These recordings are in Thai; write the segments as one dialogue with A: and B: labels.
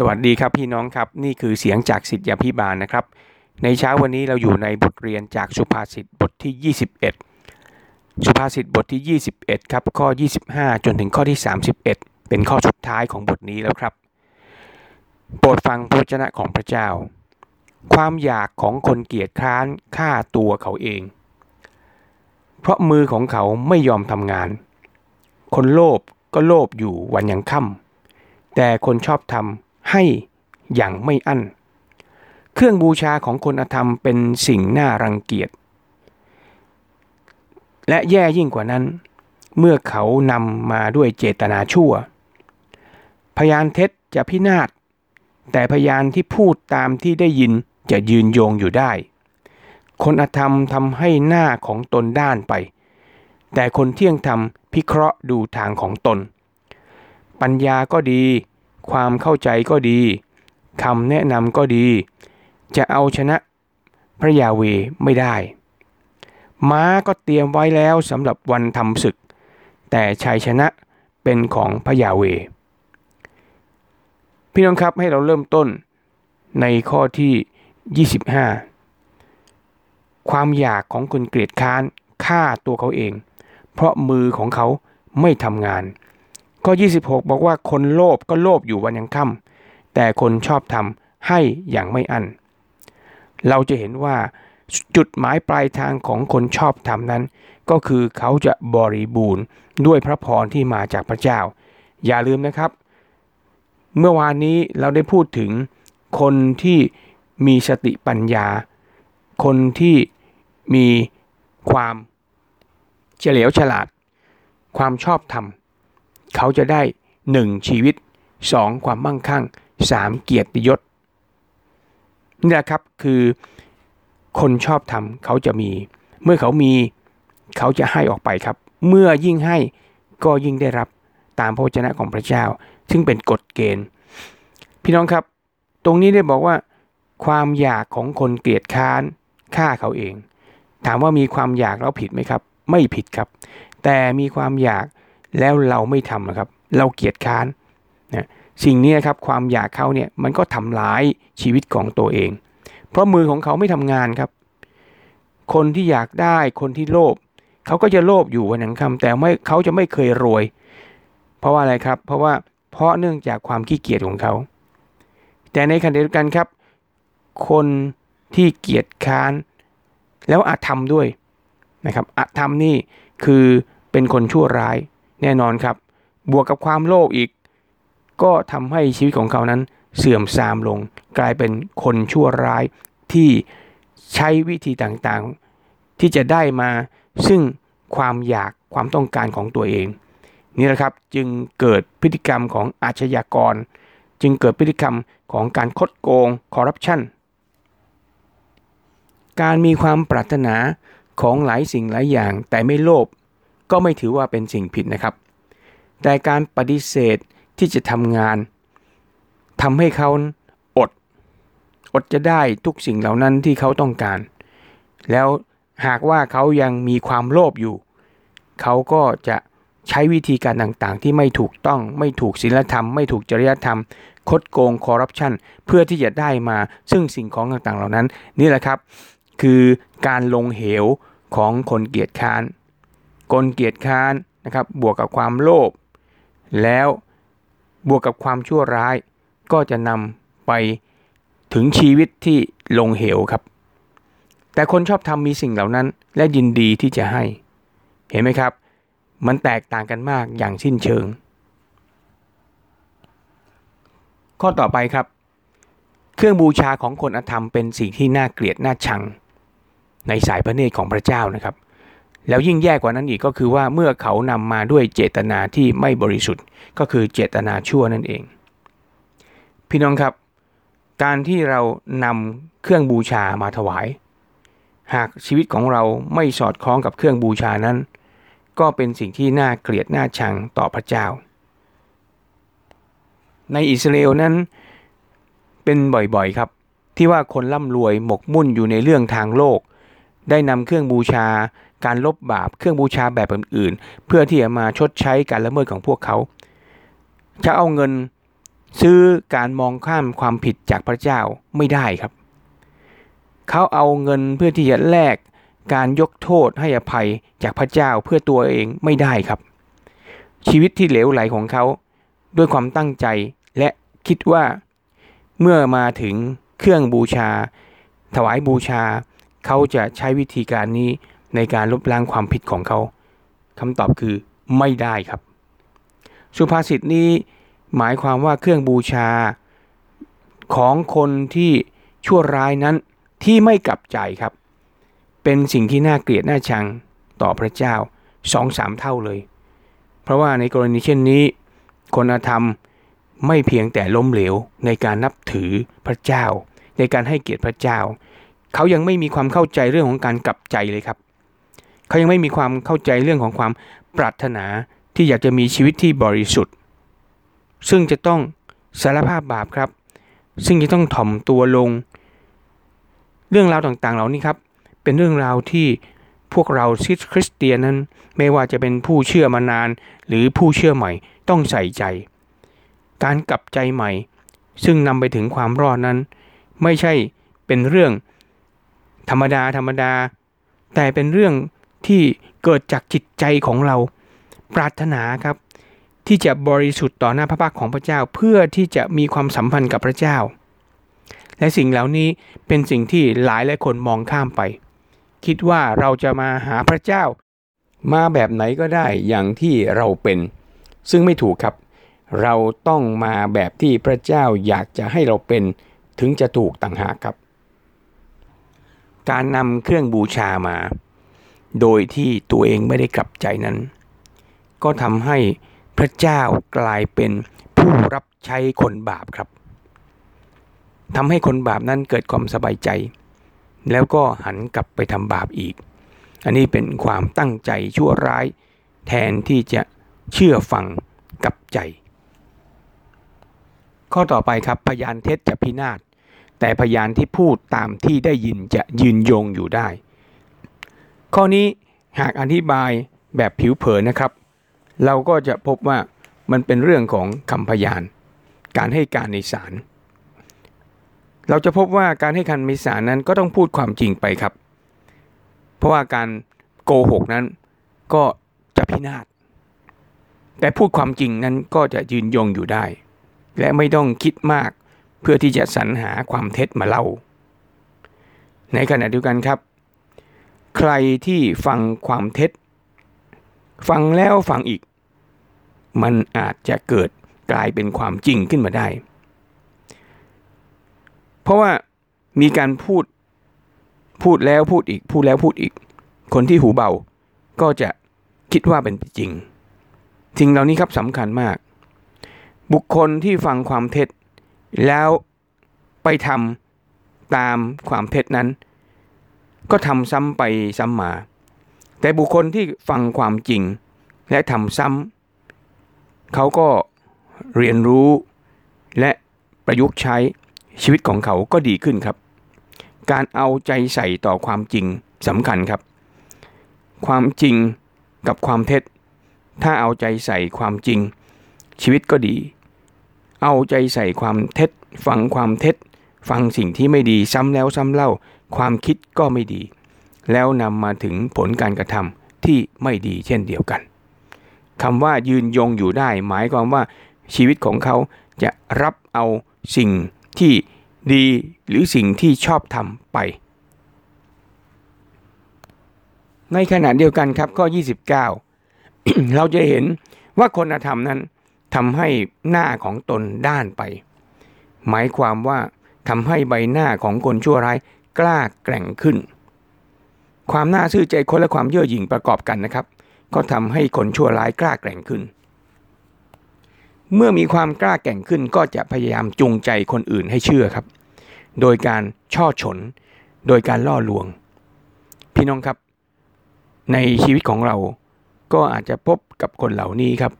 A: สวัสดีครับพี่น้องครับ นี่คือเสียงจากสิทธยาพิบาลนะครับ ในเช้าวันนี้เราอยู่ในบทเรียนจากสุภาษิตบทที่ 21 สุภาษิตบทที่ 21 ครับ ข้อ 25 จนถึงข้อที่ 31 เป็นข้อสุดท้ายของบทนี้แล้วครับ โปรดฟังพระวจนะของพระเจ้า ความอยากของคนเกียจคร้านฆ่าตัวเขาเอง เพราะมือของเขาไม่ยอมทำงาน คนโลภก็โลภอยู่วันยังค่ำแต่คนชอบทำ ให้อย่างไม่อั้น เครื่องบูชาของคนอธรรมเป็นสิ่งน่ารังเกียจ และแย่ยิ่งกว่านั้น เมื่อเขานำมาด้วยเจตนาชั่ว พยานเท็จจะพินาศ แต่พยานที่พูดตามที่ได้ยินจะยืนโยงอยู่ได้ คนอธรรมทำให้หน้าของตนด้านไป แต่คนเที่ยงธรรมพิเคราะห์ดูทางของตน ปัญญาก็ดี ความเข้าใจก็ดีคำแนะนำก็ดี จะเอาชนะพระยาเวไม่ได้ ม้าก็เตรียมไว้แล้วสำหรับวันทำศึก แต่ชัยชนะเป็นของพระยาเว พี่น้องครับให้เราเริ่มต้นในข้อที่ 25 ความอยากของคนเกลียดค้านฆ่าตัวเขาเอง เพราะมือของเขาไม่ทำงาน ข้อ 26 บอกว่าคนโลภก็โลภอยู่วันยังค่ำแต่คนชอบทำให้อย่างไม่อั้นเราจะเห็นว่าจุดหมายปลายทางของคนชอบทำนั้น ก็คือเขาจะบริบูรณ์ด้วยพระพรที่มาจากพระเจ้า อย่าลืมนะครับ เมื่อวานนี้เราได้พูดถึงคนที่มีสติปัญญา คนที่มีความเฉลียวฉลาด ความชอบธรรม เขาจะได้ 1. ชีวิต 2. ความมั่งคั่ง 3. เกียรติยศนี่แหละครับคือคนชอบทำเขาจะมี เมื่อเขามีเขาจะให้ออกไปครับ เมื่อยิ่งให้ก็ยิ่งได้รับตามพระวจนะของพระเจ้า ซึ่งเป็นกฎเกณฑ์ พี่น้องครับ ตรงนี้ได้บอกว่า ความอยากของคนเกลียดค้านฆ่าเขาเอง ถามว่ามีความอยากแล้วผิดไหมครับ ไม่ผิดครับ แต่มีความอยาก แล้วเราไม่ทำนะครับ เราเกียดค้านนะสิ่งนี้นะครับความอยากเขาเนี่ยมันก็ทำร้ายชีวิตของตัวเอง เพราะมือของเขาไม่ทำงานครับ คนที่อยากได้คนที่โลภเขาก็จะโลภอยู่วันยังคำแต่ไม่เขาจะไม่เคยรวย เพราะว่าอะไรครับ เพราะว่าเพราะเนื่องจากความขี้เกียจของเขา แต่ในขณะเดียวกันครับ คนที่เกียจค้าน แล้วอาธรรมด้วยนะครับอาธรรมนี่คือเป็นคนชั่วร้าย แน่นอนครับ บวกกับความโลภอีก ก็ทำให้ชีวิตของเขานั้นเสื่อมทรามลง กลายเป็นคนชั่วร้ายที่ใช้วิธีต่างๆ ที่จะได้มาซึ่งความอยากความต้องการของตัวเอง นี่แหละครับจึงเกิดพฤติกรรมของอาชญากร จึงเกิดพฤติกรรมของการคดโกงคอร์รัปชันการมีความปรารถนาของหลายสิ่งหลายอย่างแต่ไม่โลภ ก็ไม่ถือว่าเป็นสิ่งผิดนะครับ แต่การปฏิเสธที่จะทำงานทำให้เขาอด อดจะได้ทุกสิ่งเหล่านั้นที่เขาต้องการ แล้วหากว่าเขายังมีความโลภอยู่ เขาก็จะใช้วิธีการต่างๆ ที่ไม่ถูกต้องไม่ถูกศีลธรรม ไม่ถูกจริยธรรม คดโกงคอร์รัปชันเพื่อที่จะได้มาซึ่งสิ่งของต่างๆ เหล่านั้น นี่แหละครับ คือการลงเหวของคนเกียจค้าน คนเกียจค้านนะครับ บวกกับความโลภแล้วบวกกับความชั่วร้าย ก็จะนำไปถึงชีวิตที่ลงเหวครับ แต่คนชอบทำมีสิ่งเหล่านั้น และยินดีที่จะให้ เห็นไหมครับ มันแตกต่างกันมากอย่างสิ้นเชิง ข้อต่อไปครับ เครื่องบูชาของคนอธรรมเป็นสิ่งที่น่าเกลียดน่าชัง ในสายพระเนตรของพระเจ้านะครับ แล้วยิ่งแย่กว่านั้นอีกก็คือว่าเมื่อเขานำมาด้วยเจตนาที่ไม่บริสุทธิ์ ก็คือเจตนาชั่วนั่นเอง พี่น้องครับ การที่เรานำเครื่องบูชามาถวาย หากชีวิตของเราไม่สอดคล้องกับเครื่องบูชานั้น ก็เป็นสิ่งที่น่าเกลียดน่าชังต่อพระเจ้า ในอิสราเอลนั้นเป็นบ่อยๆครับ ที่ว่าคนร่ำรวยหมกมุ่นอยู่ในเรื่องทางโลก ได้นำเครื่องบูชา การลบบาปเครื่องบูชาแบบอื่นๆ เพื่อที่จะมาชดใช้การละเมิดของพวกเขา จะเอาเงินซื้อการมองข้ามความผิดจากพระเจ้าไม่ได้ครับ เขาเอาเงินเพื่อที่จะแลกการยกโทษให้อภัยจากพระเจ้าเพื่อตัวเองไม่ได้ครับ ชีวิตที่เหลวไหลของเขา ด้วยความตั้งใจและคิดว่า เมื่อมาถึงเครื่องบูชา ถวายบูชา เขาจะใช้วิธีการนี้ ในการลบล้างความผิดของเขาคำตอบคือไม่ได้ครับ สุภาษิตนี้หมายความว่าเครื่องบูชาของคนที่ชั่วร้ายนั้นที่ไม่กลับใจครับ เป็นสิ่งที่น่าเกลียดน่าชังต่อพระเจ้าสองสามเท่าเลย เพราะว่าในกรณีเช่นนี้ คนธรรมไม่เพียงแต่ล้มเหลวในการนับถือพระเจ้า ในการให้เกียรติพระเจ้า เขายังไม่มีความเข้าใจเรื่องของการกลับใจเลยครับ เขายังไม่มีความเข้าใจเรื่องของความปรารถนาที่อยากจะมีชีวิตที่บริสุทธิ์ ซึ่งจะต้องสารภาพบาปครับ ซึ่งจะต้องถ่อมตัวลง เรื่องราวต่างๆ เหล่านี้ครับ เป็นเรื่องราวที่พวกเราซิสคริสเตียนนั้น ไม่ว่าจะเป็นผู้เชื่อมานาน หรือผู้เชื่อใหม่ต้องใส่ใจ การกลับใจใหม่ ซึ่งนำไปถึงความรอดนั้น ไม่ใช่เป็นเรื่องธรรมดาธรรมดา แต่เป็นเรื่อง ที่เกิดจากจิตใจของเรา ปรารถนาครับ ที่จะบริสุทธิ์ต่อหน้าพระพักของพระเจ้าเพื่อที่จะมีความสัมพันธ์กับพระเจ้า และสิ่งเหล่านี้เป็นสิ่งที่หลายหลายคนมองข้ามไป คิดว่าเราจะมาหาพระเจ้า มาแบบไหนก็ได้อย่างที่เราเป็น ซึ่งไม่ถูกครับ เราต้องมาแบบที่พระเจ้าอยากจะให้เราเป็นถึงจะถูกต่างหากครับ การนำเครื่องบูชามา โดยที่ตัวเองไม่ได้กลับใจนั้น ก็ทำให้พระเจ้ากลายเป็นผู้รับใช้คนบาปครับทำให้คนบาปนั้นเกิดความสบายใจ แล้วก็หันกลับไปทำบาปอีก อันนี้เป็นความตั้งใจชั่วร้าย แทนที่จะเชื่อฟังกับใจ ข้อต่อไปครับพยานเท็จจะพินาศแต่พยานที่พูดตามที่ได้ยินจะยืนยงอยู่ได้ ข้อนี้หากอธิบายแบบผิวเผินนะครับ เราก็จะพบว่ามันเป็นเรื่องของคำพยาน การให้การในศาลเราจะพบว่าการให้การในศาลนั้นก็ต้องพูดความจริงไปครับ เพราะว่าการโกหกนั้นก็จะพินาศแต่พูดความจริงนั้นก็จะยืนยงอยู่ได้ และไม่ต้องคิดมากเพื่อที่จะสรรหาความเท็จมาเล่า ในขณะเดียวกันครับ ใครที่ฟังความเท็จ ฟังแล้วฟังอีก มันอาจจะเกิดกลายเป็นความจริงขึ้นมาได้ เพราะว่ามีการพูดพูดแล้วพูดอีก พูดแล้วพูดอีก คนที่หูเบาก็จะคิดว่าเป็นจริงสิ่งเหล่านี้ครับสำคัญมาก บุคคลที่ฟังความเท็จ แล้วไปทำตามความเท็จนั้น ก็ทำซ้ำไปซ้ำมา แต่บุคคลที่ฟังความจริงและทำซ้ำเขาก็เรียนรู้และประยุกต์ใช้ชีวิตของเขาก็ดีขึ้นครับ การเอาใจใส่ต่อความจริงสำคัญครับ ความจริงกับความเท็จ ถ้าเอาใจใส่ความจริง ชีวิตก็ดี เอาใจใส่ความเท็จ ฟังความเท็จ ฟังสิ่งที่ไม่ดีซ้ำแล้วซ้ำเล่า ความคิดก็ไม่ดี แล้วนำมาถึงผลการกระทำที่ไม่ดีเช่นเดียวกันคำว่ายืนยงอยู่ได้ หมายความว่าชีวิตของเขาจะรับเอาสิ่งที่ดีหรือสิ่งที่ชอบทำไป ในขณะเดียวกันครับข้อ 29 เราจะเห็นว่าคนธรรมนั้นทำให้หน้าของตนด้านไป หมายความว่าทำให้ใบหน้าของคนชั่วร้าย กล้าแกร่งขึ้น ความน่าซื่อใจคนและความเย่อหยิ่งประกอบกันนะครับ ก็ทำให้คนชั่วร้ายกล้าแกร่งขึ้น เมื่อมีความกล้าแกร่งขึ้นก็จะพยายามจูงใจคนอื่นให้เชื่อครับ โดยการช่อฉน โดยการล่อลวง พี่น้องครับ ในชีวิตของเราก็อาจจะพบกับคนเหล่านี้ครับ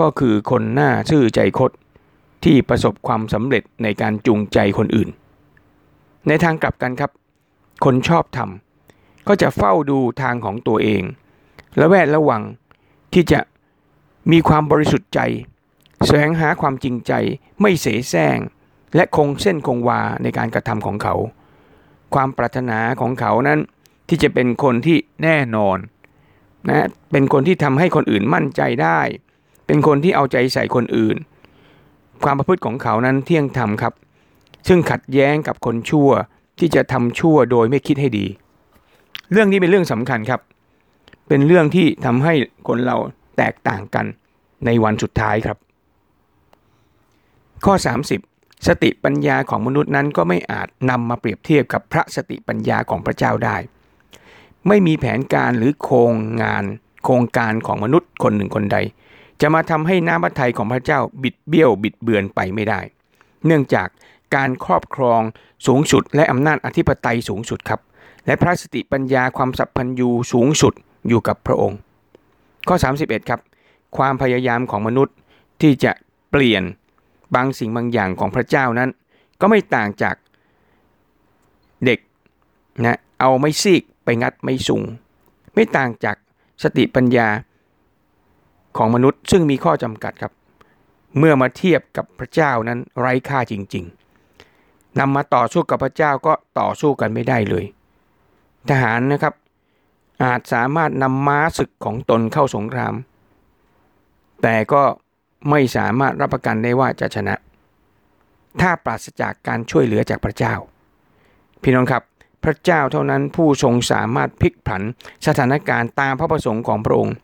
A: ก็คือคนหน้าชื่อใจคดที่ประสบความสำเร็จในการจูงใจคนอื่น ในทางกลับกันครับ คนชอบทำก็จะเฝ้าดูทางของตัวเอง และแวดระวังที่จะมีความบริสุทธิ์ใจ แสวงหาความจริงใจไม่เสแสร้ง และคงเส้นคงวาในการกระทำของเขา ความปรารถนาของเขานั้นที่จะเป็นคนที่แน่นอนนะเป็นคนที่ทำให้คนอื่นมั่นใจได้ เป็นคนที่เอาใจใส่คนอื่น ความประพฤติของเขานั้นเที่ยงธรรมครับ ซึ่งขัดแย้งกับคนชั่วที่จะทำชั่วโดยไม่คิดให้ดี เรื่องนี้เป็นเรื่องสำคัญครับ เป็นเรื่องที่ทำให้คนเราแตกต่างกันในวันสุดท้ายครับ ข้อ 30 สติปัญญาของมนุษย์นั้นก็ไม่อาจนำมาเปรียบเทียบกับพระสติปัญญาของพระเจ้าได้ ไม่มีแผนการหรือโครงงาน โครงการของมนุษย์คนหนึ่งคนใด จะมาทำให้น้ำพระทัยของพระเจ้าบิดเบี้ยวบิดเบือนไปไม่ได้ เนื่องจาก การครอบครองสูงสุด และอำนาจอธิปไตยสูงสุดครับ และพระสติปัญญาความสัพพัญญูสูงสุดอยู่กับพระองค์ ข้อ 31 ครับ ความพยายามของมนุษย์ที่จะเปลี่ยนบางสิ่งบางอย่างของพระเจ้านั้น ก็ไม่ต่างจากเด็กนะเอาไม้ซีกไปงัดไม้สูง ไม่ต่างจากสติปัญญาของมนุษย์ซึ่งมีข้อจำกัดครับ เมื่อมาเทียบกับพระเจ้านั้นไร้ค่าจริง ๆ นำมาต่อสู้กับพระเจ้าก็ต่อสู้กันไม่ได้เลย ทหารนะครับ อาจสามารถนำม้าศึกของตนเข้าสงคราม แต่ก็ไม่สามารถรับประกันได้ว่าจะชนะ ถ้าปราศจากการช่วยเหลือจากพระเจ้า พี่น้องครับพระเจ้าเท่านั้นผู้ทรงสามารถพลิกผันสถานการณ์ตามพระประสงค์ของพระองค์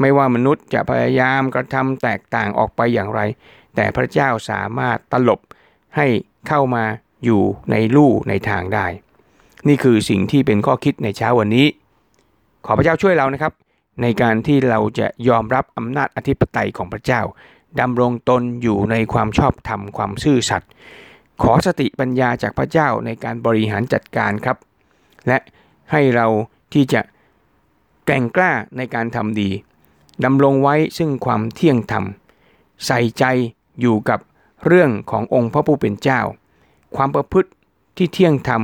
A: ไม่ว่ามนุษย์จะพยายามกระทำแตกต่างออกไปอย่างไร แต่พระเจ้าสามารถตลบให้เข้ามา อยู่ในลู่ในทางได้ นี่คือสิ่งที่เป็นข้อคิดในเช้าวันนี้ ขอพระเจ้าช่วยเรานะครับ ในการที่เราจะยอมรับอำนาจอธิปไตยของพระเจ้าดำรงตนอยู่ในความชอบธรรมความซื่อสัตย์ขอสติปัญญาจากพระเจ้าในการบริหารจัดการครับ และให้เราที่จะแกร่งกล้าในการทำดีดำรงไว้ซึ่งความเที่ยงธรรม ใส่ใจอยู่กับเรื่องขององค์พระผู้เป็นเจ้า ความประพฤติที่เที่ยงธรรม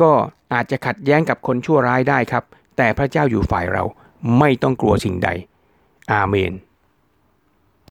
A: ก็อาจจะขัดแย้งกับคนชั่วร้ายได้ครับ แต่พระเจ้าอยู่ฝ่ายเราไม่ต้องกลัวสิ่งใด อาเมน